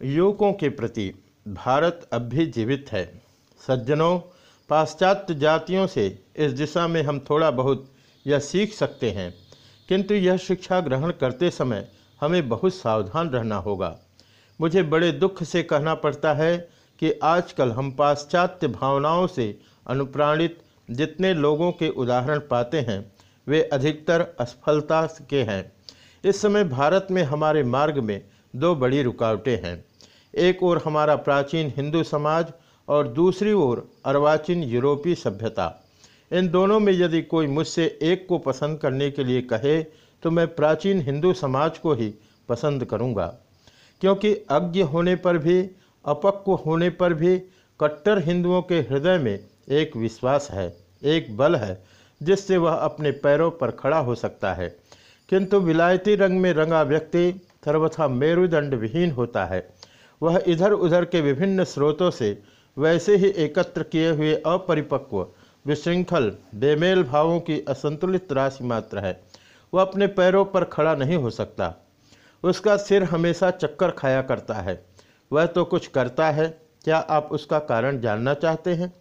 युवकों के प्रति भारत अब भी जीवित है। सज्जनों, पाश्चात्य जातियों से इस दिशा में हम थोड़ा बहुत यह सीख सकते हैं, किंतु यह शिक्षा ग्रहण करते समय हमें बहुत सावधान रहना होगा। मुझे बड़े दुख से कहना पड़ता है कि आजकल हम पाश्चात्य भावनाओं से अनुप्राणित जितने लोगों के उदाहरण पाते हैं, वे अधिकतर असफलता के हैं। इस समय भारत में हमारे मार्ग में दो बड़ी रुकावटें हैं। एक ओर हमारा प्राचीन हिंदू समाज और दूसरी ओर अर्वाचीन यूरोपीय सभ्यता। इन दोनों में यदि कोई मुझसे एक को पसंद करने के लिए कहे तो मैं प्राचीन हिंदू समाज को ही पसंद करूँगा। क्योंकि अज्ञ होने पर भी, अपक्व होने पर भी कट्टर हिंदुओं के हृदय में एक विश्वास है, एक बल है, जिससे वह अपने पैरों पर खड़ा हो सकता है। किंतु विलायती रंग में रंगा व्यक्ति सर्वथा मेरुदंड विहीन होता है। वह इधर उधर के विभिन्न स्रोतों से वैसे ही एकत्र किए हुए अपरिपक्व, विशृंखल, बेमेल भावों की असंतुलित राशि मात्र है। वह अपने पैरों पर खड़ा नहीं हो सकता। उसका सिर हमेशा चक्कर खाया करता है। वह तो कुछ करता है। क्या आप उसका कारण जानना चाहते हैं?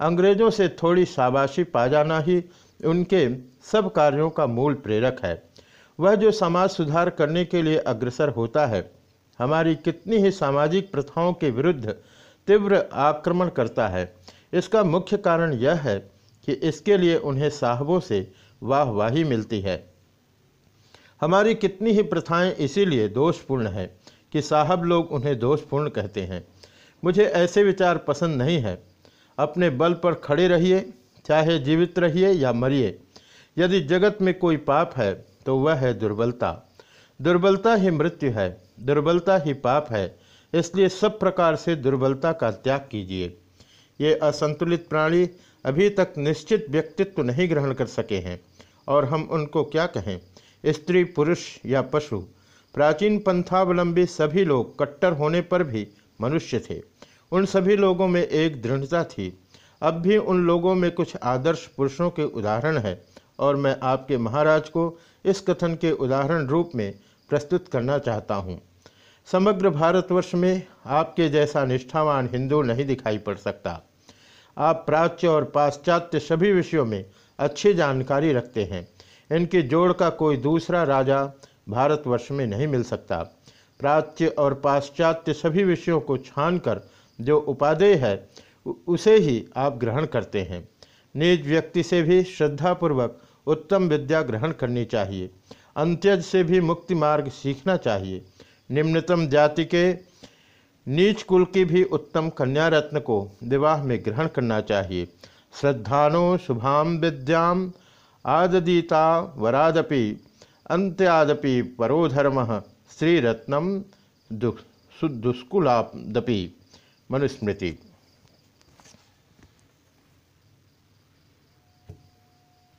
अंग्रेज़ों से थोड़ी शाबाशी पा जाना ही उनके सब कार्यों का मूल प्रेरक है। वह जो समाज सुधार करने के लिए अग्रसर होता है, हमारी कितनी ही सामाजिक प्रथाओं के विरुद्ध तीव्र आक्रमण करता है। इसका मुख्य कारण यह है कि इसके लिए उन्हें साहबों से वाहवाही मिलती है। हमारी कितनी ही प्रथाएँ इसीलिए दोषपूर्ण है कि साहब लोग उन्हें दोषपूर्ण कहते हैं। मुझे ऐसे विचार पसंद नहीं है। अपने बल पर खड़े रहिए, चाहे जीवित रहिए या मरिए। यदि जगत में कोई पाप है तो वह है दुर्बलता। दुर्बलता ही मृत्यु है, दुर्बलता ही पाप है, इसलिए सब प्रकार से दुर्बलता का त्याग कीजिए। ये असंतुलित प्राणी अभी तक निश्चित व्यक्तित्व नहीं ग्रहण कर सके हैं। और हम उनको क्या कहें? स्त्री, पुरुष या पशु? प्राचीन पंथावलंबी सभी लोग कट्टर होने पर भी मनुष्य थे। उन सभी लोगों में एक दृढ़ता थी। अब भी उन लोगों में कुछ आदर्श पुरुषों के उदाहरण हैं। और मैं आपके महाराज को इस कथन के उदाहरण रूप में प्रस्तुत करना चाहता हूँ। समग्र भारतवर्ष में आपके जैसा निष्ठावान हिंदू नहीं दिखाई पड़ सकता। आप प्राच्य और पाश्चात्य सभी विषयों में अच्छी जानकारी रखते हैं। इनकी जोड़ का कोई दूसरा राजा भारतवर्ष में नहीं मिल सकता। प्राच्य और पाश्चात्य सभी विषयों को छानकर जो उपादेय है उसे ही आप ग्रहण करते हैं। निज व्यक्ति से भी श्रद्धापूर्वक उत्तम विद्या ग्रहण करनी चाहिए। अंत्यज से भी मुक्ति मार्ग सीखना चाहिए। निम्नतम जाति के नीच कुल की भी उत्तम कन्या रत्न को विवाह में ग्रहण करना चाहिए। श्रद्धानो शुभाम विद्याम आददीता वरादपि, अंत्यादपि परोधर्म श्रीरत्नम दुष्कुलादपि मनुस्मृति।